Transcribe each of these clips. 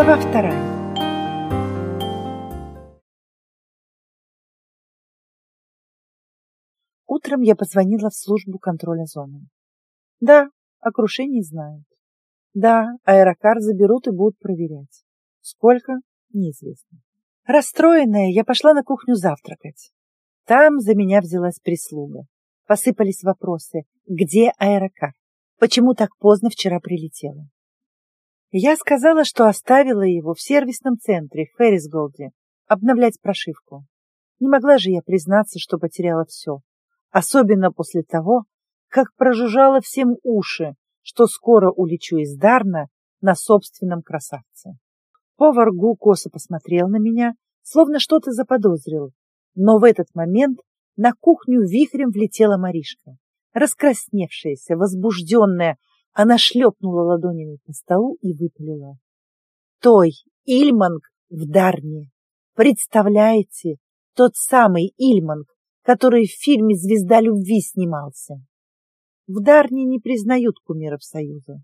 Глава вторая. Утром я позвонила в службу контроля зоны. Да, о крушении знают. Да, аэрокар заберут и будут проверять. Сколько? Неизвестно. Расстроенная, я пошла на кухню завтракать. Там за меня взялась прислуга. Посыпались вопросы. Где аэрокар? Почему так поздно вчера прилетела? Я сказала, что оставила его в сервисном центре в Феррисголде обновлять прошивку. Не могла же я признаться, что потеряла все. Особенно после того, как прожужжала всем уши, что скоро улечу из Дарна на собственном красавце. Повар Гу косо посмотрел на меня, словно что-то заподозрил, но в этот момент на кухню вихрем влетела Маришка. Раскрасневшаяся, возбужденная, она шлепнула ладонями по столу и выпалила. Той Ильманг в Дарне. Представляете, тот самый Ильманг, который в фильме «Звезда любви» снимался. В Дарне не признают кумиров Союза.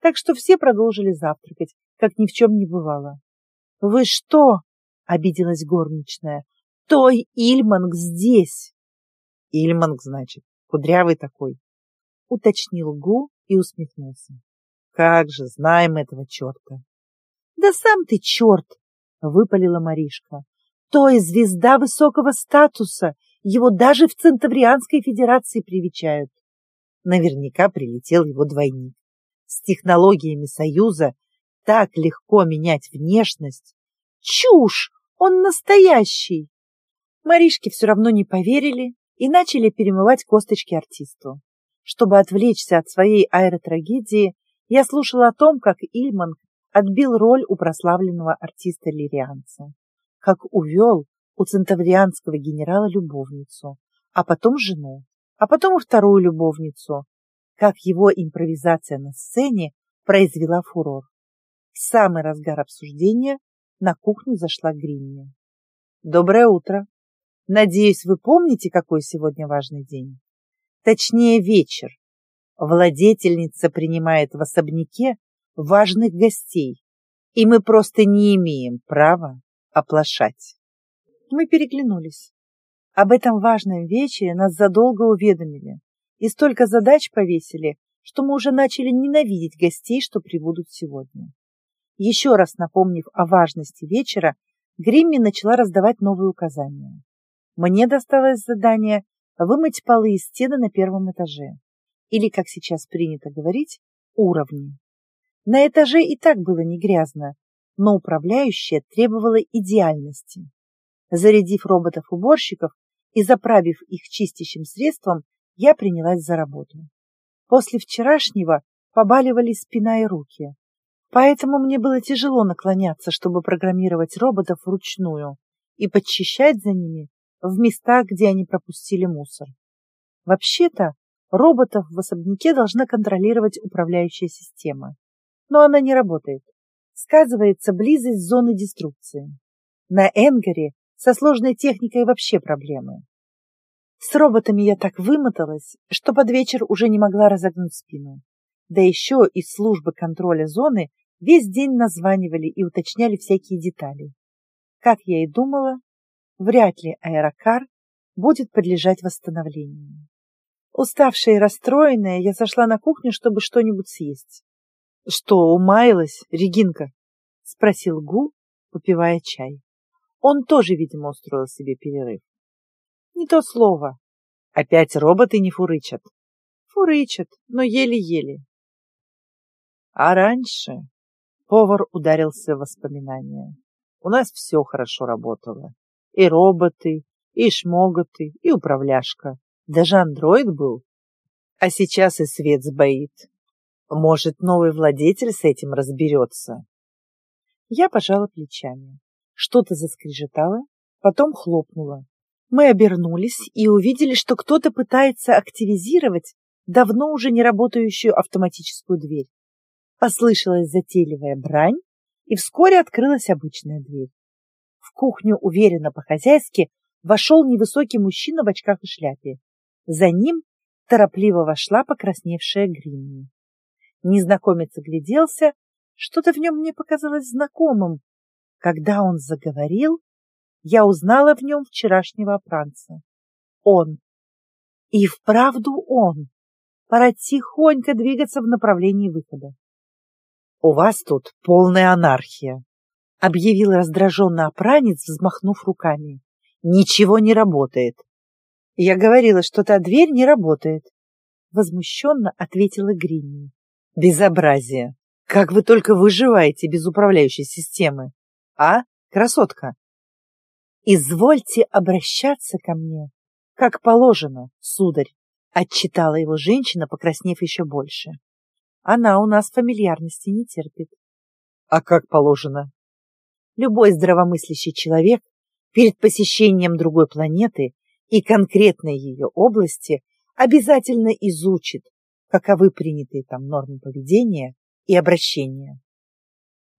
Так что все продолжили завтракать, как ни в чем не бывало. — Вы что? — обиделась горничная. — Той Ильманг здесь. — Ильманг, значит, кудрявый такой, — уточнил Гу и усмехнулся. — Как же, знаем этого черта. — Да сам ты черт! — выпалила Маришка. — Той звезда высокого статуса, его даже в Центаврианской Федерации привечают. Наверняка прилетел его двойник. С технологиями Союза так легко менять внешность. Чушь! Он настоящий! Маришке все равно не поверили и начали перемывать косточки артисту. Чтобы отвлечься от своей аэротрагедии, я слушала о том, как Ильман отбил роль у прославленного артиста-лирианца, как увел у центаврианского генерала любовницу, а потом жену, а потом и вторую любовницу, как его импровизация на сцене произвела фурор. В самый разгар обсуждения на кухню зашла Гринни. «Доброе утро! Надеюсь, вы помните, какой сегодня важный день? Точнее, вечер. Владетельница принимает в особняке важных гостей, и мы просто не имеем права оплошать». Мы переглянулись. Об этом важном вечере нас задолго уведомили и столько задач повесили, что мы уже начали ненавидеть гостей, что прибудут сегодня. Еще раз напомнив о важности вечера, Гримми начала раздавать новые указания. Мне досталось задание вымыть полы и стены на первом этаже, или, как сейчас принято говорить, уровни. На этаже и так было не грязно, но управляющая требовала идеальности. Зарядив роботов-уборщиков и заправив их чистящим средством, я принялась за работу. После вчерашнего побаливали спина и руки, поэтому мне было тяжело наклоняться, чтобы программировать роботов вручную и подчищать за ними в местах, где они пропустили мусор. Вообще-то, роботов в особняке должна контролировать управляющая система, но она не работает. Сказывается близость зоны деструкции. На Энгаре со сложной техникой вообще проблемы. С роботами я так вымоталась, что под вечер уже не могла разогнуть спину. Да еще из службы контроля зоны весь день названивали и уточняли всякие детали. Как я и думала, вряд ли аэрокар будет подлежать восстановлению. Уставшая и расстроенная, я зашла на кухню, чтобы что-нибудь съесть. — Что, умаялась, Регинка? — спросил Гу, попивая чай. Он тоже, видимо, устроил себе перерыв. Не то слово. Опять роботы не фурычат. Фурычат, но еле-еле. А раньше повар ударился в воспоминания. У нас все хорошо работало. И роботы, и шмоготы, и управляшка. Даже андроид был. А сейчас и свет сбоит. Может, новый владетель с этим разберется? Я пожала плечами. Что-то заскрежетало, потом хлопнуло. Мы обернулись и увидели, что кто-то пытается активизировать давно уже не работающую автоматическую дверь. Послышалась затейливая брань, и вскоре открылась обычная дверь. Кухню уверенно по-хозяйски вошел невысокий мужчина в очках и шляпе. За ним торопливо вошла покрасневшая Гринни. Незнакомец огляделся Что-то в нем мне показалось знакомым. Когда он заговорил, я узнала в нем вчерашнего опранца. Он. И вправду он. Пора тихонько двигаться в направлении выхода. — У вас тут полная анархия, — объявил раздраженно опранец, взмахнув руками. — Ничего не работает. — Я говорила, что та дверь не работает. Возмущенно ответила Гринни. — Безобразие! Как вы только выживаете без управляющей системы? А, красотка? Извольте обращаться ко мне, как положено, сударь, отчитала его женщина, покраснев еще больше. Она у нас фамильярности не терпит. А как положено? Любой здравомыслящий человек перед посещением другой планеты и конкретной ее области обязательно изучит, каковы принятые там нормы поведения и обращения.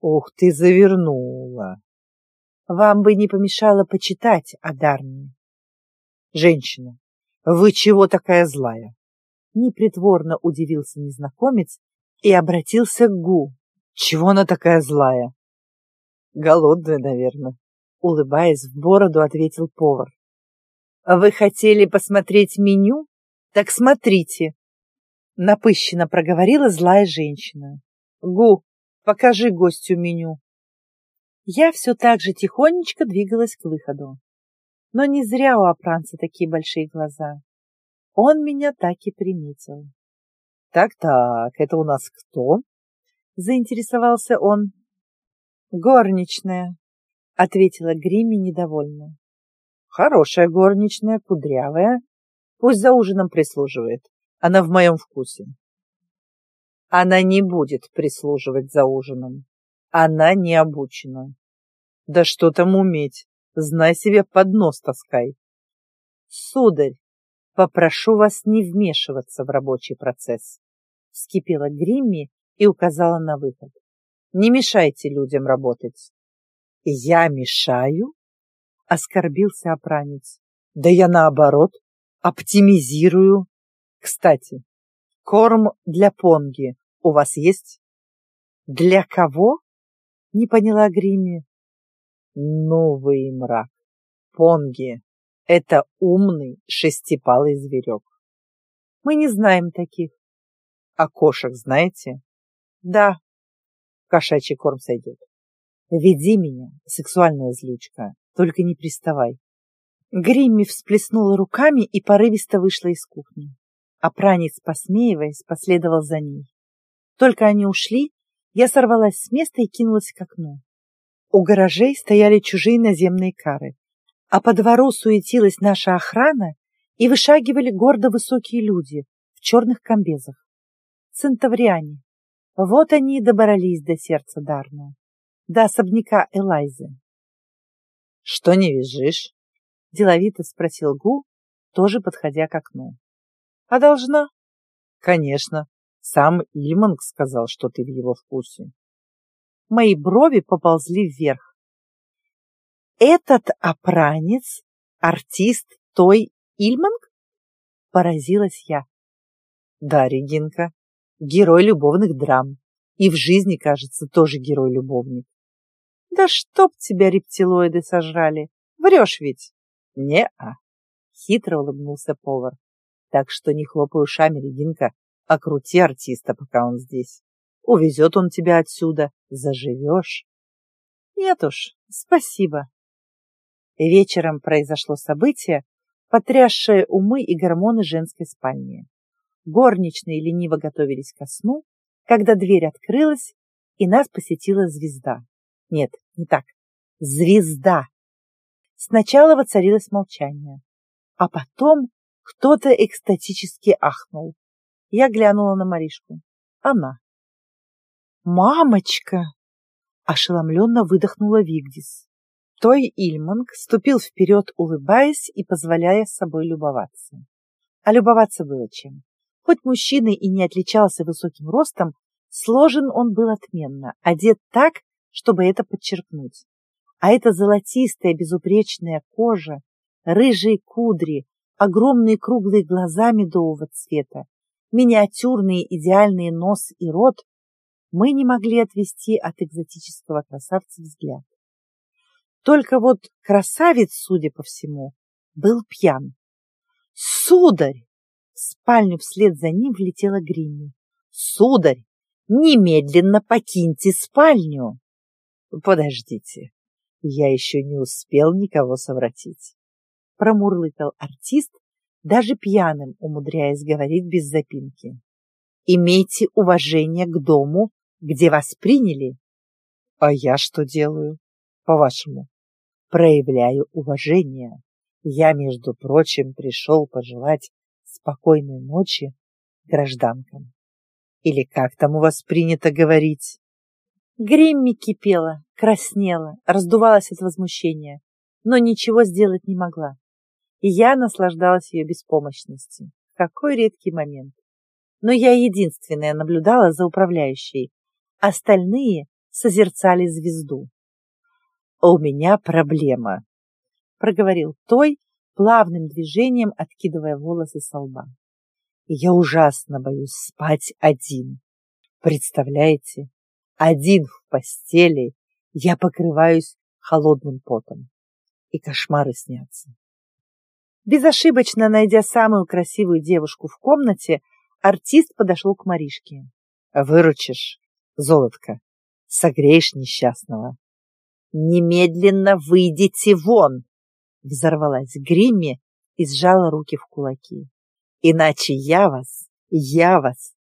Ух ты, завернула! Вам бы не помешало почитать о Дарне. Женщина, вы чего такая злая? Непритворно удивился незнакомец и обратился к Гу. Чего она такая злая? Голодная, наверное. Улыбаясь в бороду, ответил повар. Вы хотели посмотреть меню? Так смотрите. Напыщенно проговорила злая женщина. Гу, покажи гостю меню. Я все так же тихонечко двигалась к выходу. Но не зря у опранца такие большие глаза. Он меня так и приметил. «Так-так, это у нас кто?» — заинтересовался он. «Горничная», — ответила Гримми недовольно. «Хорошая горничная, кудрявая. Пусть за ужином прислуживает. Она в моем вкусе». «Она не будет прислуживать за ужином. Она не обучена». «Да что там уметь? Знай себе под нос таскай». «Сударь, попрошу вас не вмешиваться в рабочий процесс», — вскипела Гримми и указала на выход. «Не мешайте людям работать». «Я мешаю?» — оскорбился опранец. «Да я наоборот, оптимизирую. Кстати, корм для понги у вас есть?» «Для кого?» — не поняла Гримми. «Новый мрак. Понги. Это умный шестипалый зверек. Мы не знаем таких. А кошек знаете? Да. Кошачий корм сойдет. Веди меня, сексуальная злючка, только не приставай. Гримми всплеснула руками и порывисто вышла из кухни. А пранец, посмеиваясь, последовал за ней. Только они ушли, я сорвалась с места и кинулась к окну. У гаражей стояли чужие наземные кары, а по двору суетилась наша охрана и вышагивали гордо высокие люди в черных комбезах. Центавриане. Вот они и добрались до сердца Дарна, до особняка Элайзы. — Что не визжишь? — деловито спросил Гу, тоже подходя к окну. — А должна? — Конечно. Сам Ильманг сказал, что ты в его вкусе. Мои брови поползли вверх. «Этот опранец — артист той Ильманг?» — поразилась я. «Да, Регинка, герой любовных драм. И в жизни, кажется, тоже герой-любовник. Да чтоб тебя рептилоиды сожрали! Врешь ведь? Не-а. Хитро улыбнулся повар. Так что не хлопай ушами, Регинка, а крути артиста, пока он здесь. Увезет он тебя отсюда, заживешь. Нет уж, спасибо. Вечером произошло событие, потрясшее умы и гормоны женской спальни. Горничные лениво готовились ко сну, когда дверь открылась, и нас посетила звезда. Нет, не так. Звезда. Сначала воцарилось молчание, а потом кто-то экстатически ахнул. Я глянула на Маришку. Она. «Мамочка!» — ошеломленно выдохнула Вигдис. Той Ильманг ступил вперед, улыбаясь и позволяя собой любоваться. А любоваться было чем. Хоть мужчина и не отличался высоким ростом, сложен он был отменно, одет так, чтобы это подчеркнуть. А эта золотистая безупречная кожа, рыжие кудри, огромные круглые глаза медового цвета, миниатюрные идеальные нос и рот мы не могли отвести от экзотического красавца взгляд. Только вот красавец, судя по всему, был пьян. «Сударь!» В спальню вслед за ним влетела Гримми. «Сударь, немедленно покиньте спальню!» «Подождите, я еще не успел никого совратить!» Промурлыкал артист, даже пьяным умудряясь говорить без запинки. «Имейте уважение к дому, где вас приняли!» «А я что делаю, по-вашему?» «Проявляю уважение!» Я, между прочим, пришел пожелать спокойной ночи гражданкам. Или как там у вас принято говорить? Гримми кипела, краснела, раздувалась от возмущения, но ничего сделать не могла. И я наслаждалась ее беспомощностью. Какой редкий момент. Но я единственная наблюдала за управляющей. Остальные созерцали звезду. «У меня проблема», проговорил Той, плавным движением откидывая волосы со лба. Я ужасно боюсь спать один. Представляете, один в постели я покрываюсь холодным потом. И кошмары снятся. Безошибочно найдя самую красивую девушку в комнате, артист подошел к Маришке. «Выручишь, золотко, согреешь несчастного». «Немедленно выйдите вон!» Взорвалась Гримми и сжала руки в кулаки. Иначе я вас, я вас.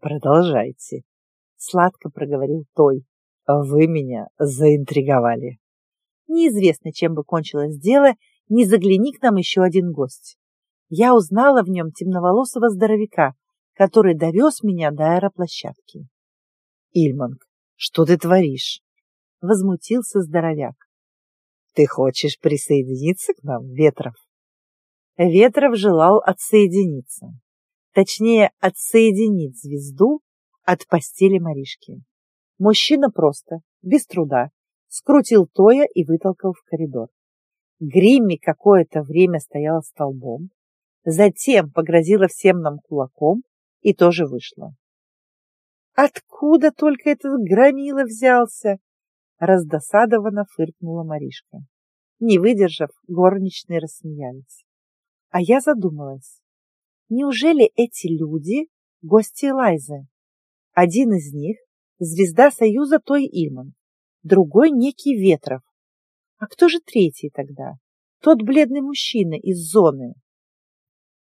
Продолжайте. Сладко проговорил Той. Вы меня заинтриговали. Неизвестно, чем бы кончилось дело, не загляни к нам еще один гость. Я узнала в нем темноволосого здоровяка, который довез меня до аэроплощадки. Ильманг, что ты творишь? Возмутился здоровяк. Ты хочешь присоединиться к нам, Ветров? Ветров желал отсоединиться. Точнее, отсоединить звезду от постели Маришки. Мужчина просто, без труда, скрутил Тоя и вытолкал в коридор. Гримми какое-то время стояла столбом, затем погрозила всем нам кулаком и тоже вышла. Откуда только этот громила взялся? Раздосадованно фыркнула Маришка. Не выдержав, горничные рассмеялись. А я задумалась. Неужели эти люди — гости Лайзы? Один из них — звезда Союза Той Ильман, другой — некий Ветров. А кто же третий тогда? Тот бледный мужчина из зоны.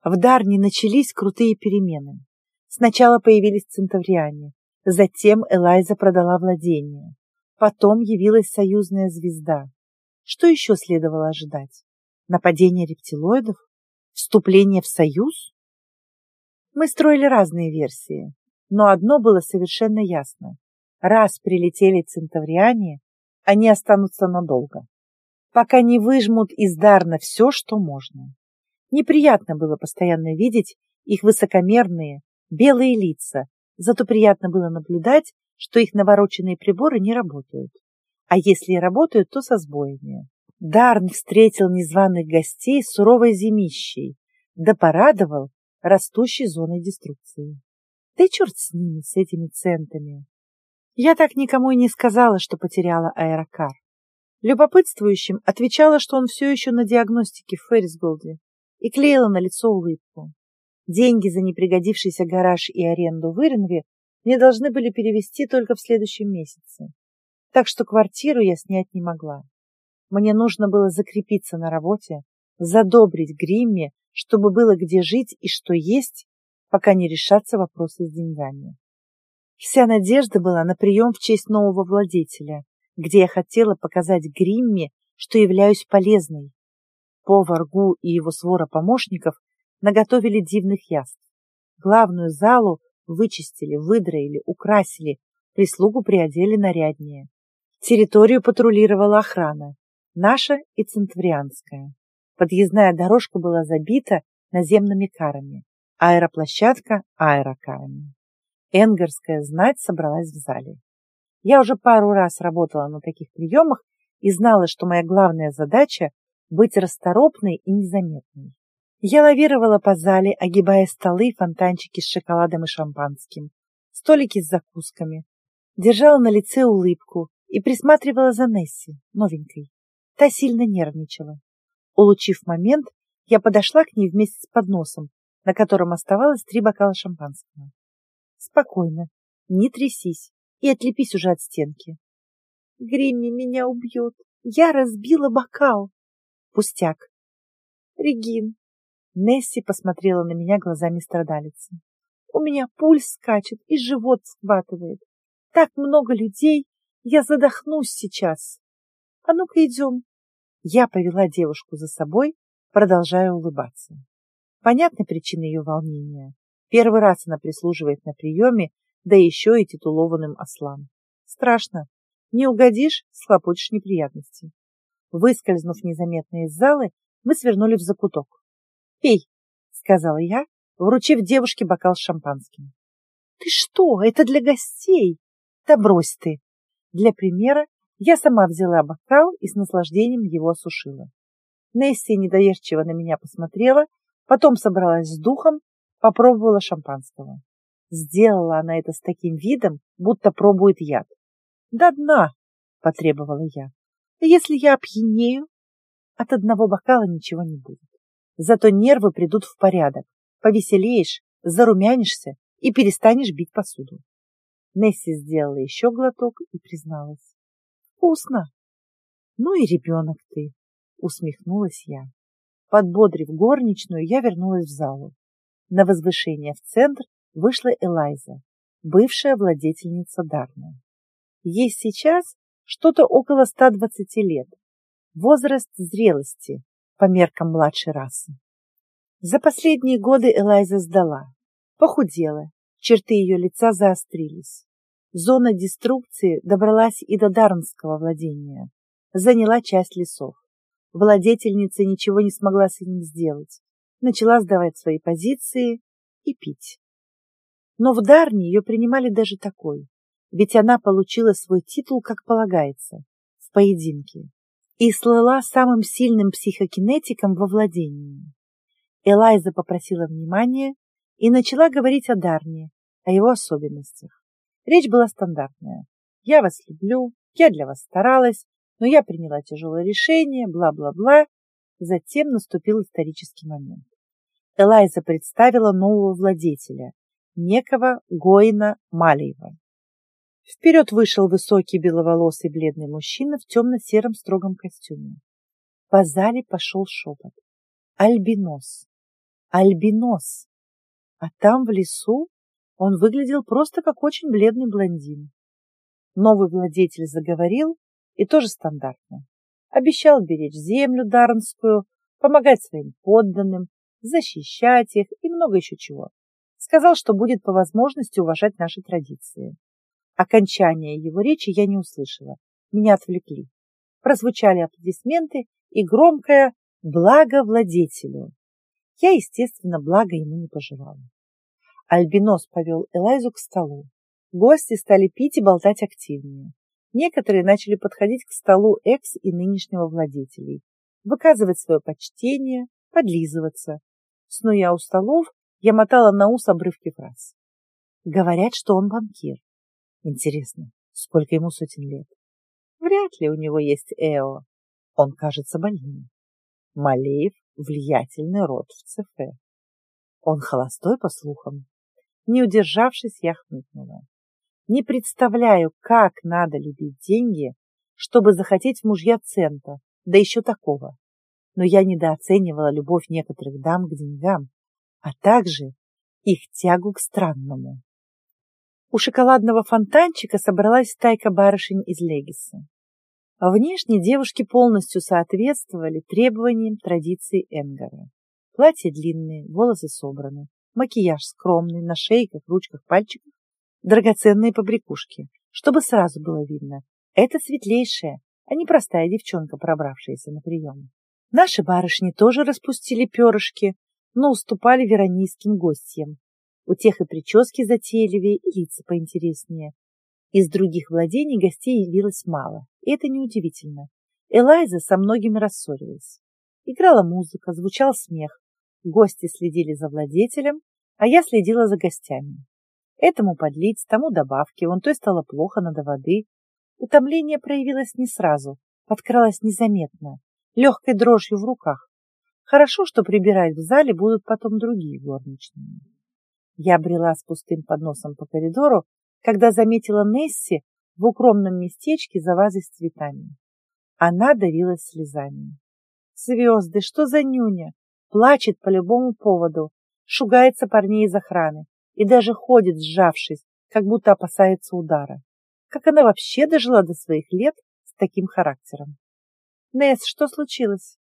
В Дарне начались крутые перемены. Сначала появились центавриане, затем Элайза продала владение. Потом явилась союзная звезда. Что еще следовало ожидать? Нападение рептилоидов? Вступление в союз? Мы строили разные версии, но одно было совершенно ясно. Раз прилетели центавриане, они останутся надолго, пока не выжмут из Дарна все, что можно. Неприятно было постоянно видеть их высокомерные, белые лица, зато приятно было наблюдать, что их навороченные приборы не работают. А если и работают, то со сбоями. Дарн встретил незваных гостей суровой зимищей, да порадовал растущей зоной деструкции. Да и черт с ними, с этими центами. Я так никому и не сказала, что потеряла аэрокар. Любопытствующим отвечала, что он все еще на диагностике в Феррисголде и клеила на лицо улыбку. Деньги за непригодившийся гараж и аренду в Иренве мне должны были перевести только в следующем месяце. Так что квартиру я снять не могла. Мне нужно было закрепиться на работе, задобрить Гримме, чтобы было где жить и что есть, пока не решатся вопросы с деньгами. Вся надежда была на прием в честь нового владетеля, где я хотела показать Гримме, что являюсь полезной. Повар Гу и его свора помощников наготовили дивных яств. Главную залу Вычистили, выдроили, украсили, прислугу приодели наряднее. Территорию патрулировала охрана, наша и центврианская. Подъездная дорожка была забита наземными карами, аэроплощадка аэрокарами. Энгарская знать собралась в зале. Я уже пару раз работала на таких приемах и знала, что моя главная задача – быть расторопной и незаметной. Я лавировала по зале, огибая столы и фонтанчики с шоколадом и шампанским, столики с закусками, держала на лице улыбку и присматривала за Несси, новенькой. Та сильно нервничала. Улучив момент, я подошла к ней вместе с подносом, на котором оставалось три бокала шампанского. Спокойно, не трясись и отлепись уже от стенки. Гримми меня убьет. Я разбила бокал. Пустяк. Регин. Несси посмотрела на меня глазами страдалицы. У меня пульс скачет и живот схватывает. Так много людей, я задохнусь сейчас. А ну-ка идем. Я повела девушку за собой, продолжая улыбаться. Понятна причина ее волнения. Первый раз она прислуживает на приеме, да еще и титулованным ослам. Страшно. Не угодишь, схлопочешь неприятности. Выскользнув незаметно из залы, мы свернули в закуток. «Пей», — сказала я, вручив девушке бокал с шампанским. «Ты что? Это для гостей!» «Да брось ты!» Для примера я сама взяла бокал и с наслаждением его осушила. Несси недоверчиво на меня посмотрела, потом собралась с духом, попробовала шампанского. Сделала она это с таким видом, будто пробует яд. «До дна!» — потребовала я. «Если я опьянею, от одного бокала ничего не будет. Зато нервы придут в порядок, повеселеешь, зарумянишься и перестанешь бить посуду». Несси сделала еще глоток и призналась. «Вкусно!» «Ну и ребенок ты!» — усмехнулась я. Подбодрив горничную, я вернулась в залу. На возвышение в центр вышла Элайза, бывшая владетельница Дарна. Ей сейчас что-то около 120 лет, возраст зрелости по меркам младшей расы. За последние годы Элайза сдала, похудела, черты ее лица заострились. Зона деструкции добралась и до Дарнского владения, заняла часть лесов. Владетельница ничего не смогла с ним сделать, начала сдавать свои позиции и пить. Но в Дарне ее принимали даже такой, ведь она получила свой титул, как полагается, в поединке, и слыла самым сильным психокинетиком во владении. Элайза попросила внимания и начала говорить о Дарне, о его особенностях. Речь была стандартная. «Я вас люблю, я для вас старалась, но я приняла тяжелое решение, бла-бла-бла». Затем наступил исторический момент. Элайза представила нового владетеля, некого Гоина Малиева. Вперед вышел высокий беловолосый бледный мужчина в темно-сером строгом костюме. По зале пошел шепот. Альбинос! Альбинос! А там, в лесу, он выглядел просто как очень бледный блондин. Новый владетель заговорил, и тоже стандартно. Обещал беречь землю дарнскую, помогать своим подданным, защищать их и много еще чего. Сказал, что будет по возможности уважать наши традиции. Окончания его речи я не услышала. Меня отвлекли. Прозвучали аплодисменты и громкое «Благо владетелю». Я, естественно, благо ему не пожелала. Альбинос повел Элайзу к столу. Гости стали пить и болтать активнее. Некоторые начали подходить к столу экс и нынешнего владетелей, выказывать свое почтение, подлизываться. Снуя у столов, я мотала на ус обрывки фраз. Говорят, что он банкир. Интересно, сколько ему сотен лет? Вряд ли у него есть Эо. Он кажется больным. Малеев — влиятельный род в ЦФ. Он холостой, по слухам. Не удержавшись, я хмыкнула. Не представляю, как надо любить деньги, чтобы захотеть мужья цента, да еще такого. Но я недооценивала любовь некоторых дам к деньгам, а также их тягу к странному. У шоколадного фонтанчика собралась стайка барышень из Легиса. Внешне девушки полностью соответствовали требованиям традиций Энгара. Платья длинные, волосы собраны, макияж скромный, на шейках, ручках, пальчиках, драгоценные побрякушки, чтобы сразу было видно. Это светлейшая, а не простая девчонка, пробравшаяся на прием. Наши барышни тоже распустили перышки, но уступали веронийским гостям, у тех и прически затейливее, и лица поинтереснее. Из других владений гостей явилось мало, и это неудивительно. Элайза со многими рассорилась. Играла музыка, звучал смех. Гости следили за владетелем, а я следила за гостями. Этому подлить, тому добавки, вон той стало плохо, надо воды. Утомление проявилось не сразу, подкралось незаметно, легкой дрожью в руках. Хорошо, что прибирать в зале будут потом другие горничные. Я брела с пустым подносом по коридору, когда заметила Несси в укромном местечке за вазой с цветами. Она давилась слезами. Звезды, что за нюня? Плачет по любому поводу, шугается парней из охраны и даже ходит, сжавшись, как будто опасается удара. Как она вообще дожила до своих лет с таким характером? Несс, что случилось?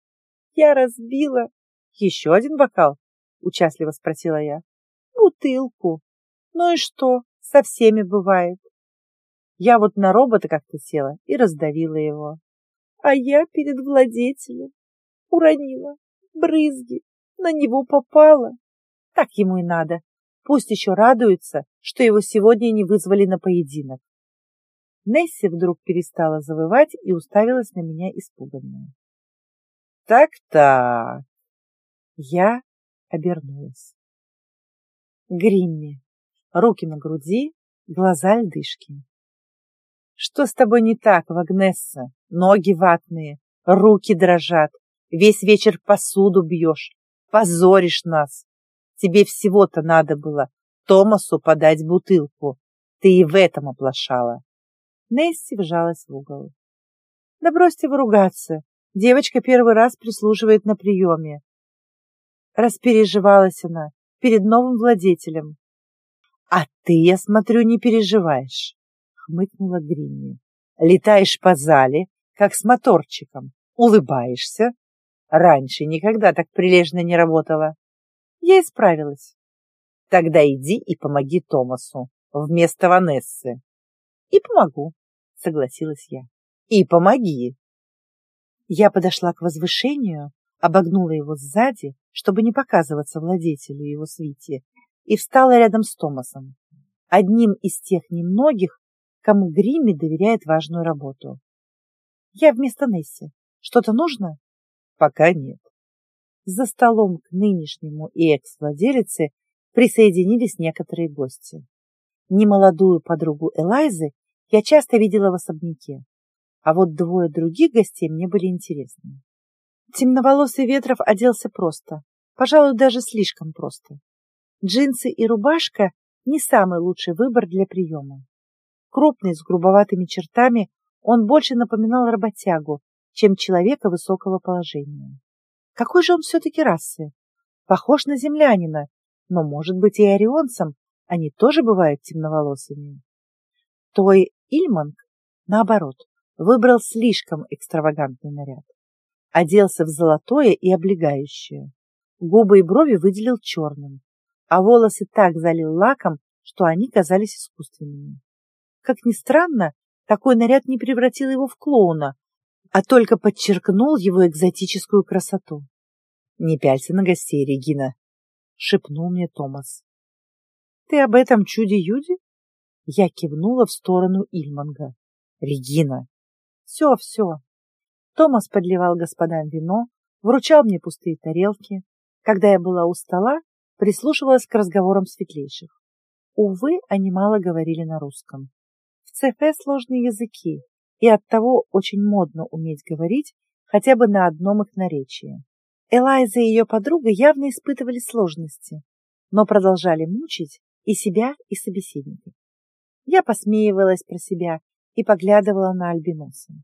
Я разбила. Еще один бокал? Участливо спросила я. Бутылку. Ну и что? Со всеми бывает. Я вот на робота как-то села и раздавила его. А я перед владетелем уронила брызги. На него попала. Так ему и надо. Пусть еще радуется, что его сегодня не вызвали на поединок. Несси вдруг перестала завывать и уставилась на меня испуганная. Так-так. Я обернулась. Гримми. Руки на груди, глаза льдышки. Что с тобой не так, Вагнесса? Ноги ватные, руки дрожат. Весь вечер посуду бьешь, позоришь нас. Тебе всего-то надо было Томасу подать бутылку. Ты и в этом оплошала. Несси вжалась в угол. Да бросьте вы. Девочка первый раз прислуживает на приеме. Распереживалась она перед новым владетелем. А ты, я смотрю, не переживаешь, хмыкнула Гринни. Летаешь по зале, как с моторчиком, улыбаешься. Раньше никогда так прилежно не работала. Я исправилась. Тогда иди и помоги Томасу вместо Ванессы. И помогу, согласилась я. И помоги. Я подошла к возвышению, обогнула его сзади, чтобы не показываться владетелю его свите, и встала рядом с Томасом, одним из тех немногих, кому Гримми доверяет важную работу. Я вместо Несси. Что-то нужно? Пока нет. За столом к нынешнему и экс-владелице присоединились некоторые гости. Немолодую подругу Элайзы я часто видела в особняке, а вот двое других гостей мне были интересны. Темноволосый Ветров оделся просто, пожалуй, даже слишком просто. Джинсы и рубашка – не самый лучший выбор для приема. Крупный, с грубоватыми чертами, он больше напоминал работягу, чем человека высокого положения. Какой же он все-таки расы? Похож на землянина, но, может быть, и орионцем, они тоже бывают темноволосыми. Той Ильманг, наоборот, выбрал слишком экстравагантный наряд. Оделся в золотое и облегающее. Губы и брови выделил черным, а волосы так залил лаком, что они казались искусственными. Как ни странно, такой наряд не превратил его в клоуна, а только подчеркнул его экзотическую красоту. «Не пялься на гостей, Регина», — шепнул мне Томас. «Ты об этом чуде-юде?» Я кивнула в сторону Ильманга. «Регина!» «Все, все!» Томас подливал господам вино, вручал мне пустые тарелки. Когда я была у стола, прислушивалась к разговорам светлейших. Увы, они мало говорили на русском. В ЦФ сложные языки, и оттого очень модно уметь говорить хотя бы на одном их наречии. Элайза и ее подруга явно испытывали сложности, но продолжали мучить и себя, и собеседников. Я посмеивалась про себя и поглядывала на альбиноса.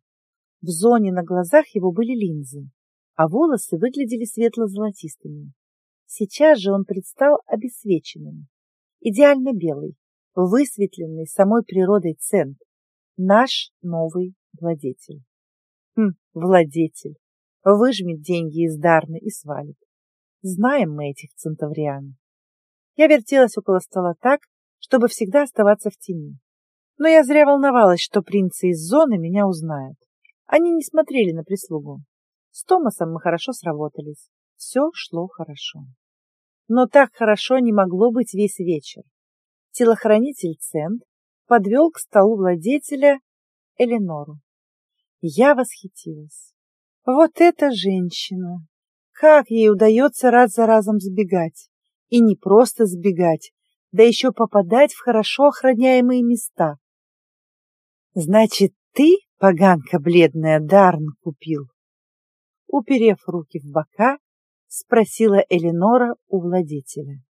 В зоне на глазах его были линзы, а волосы выглядели светло-золотистыми. Сейчас же он предстал обесвеченным, идеально белый, высветленный самой природой цент, наш новый владетель. Хм, владетель. Выжмет деньги из Дарны и свалит. Знаем мы этих центавриан. Я вертелась около стола так, чтобы всегда оставаться в тени. Но я зря волновалась, что принцы из зоны меня узнают. Они не смотрели на прислугу. С Томасом мы хорошо сработались. Все шло хорошо. Но так хорошо не могло быть весь вечер. Телохранитель Цент подвел к столу владетеля Эленору. Я восхитилась. Вот эта женщина! Как ей удается раз за разом сбегать? И не просто сбегать, да еще попадать в хорошо охраняемые места. Значит, ты, поганка бледная, Дарн купил? Уперев руки в бока, спросила Элинора у владетеля.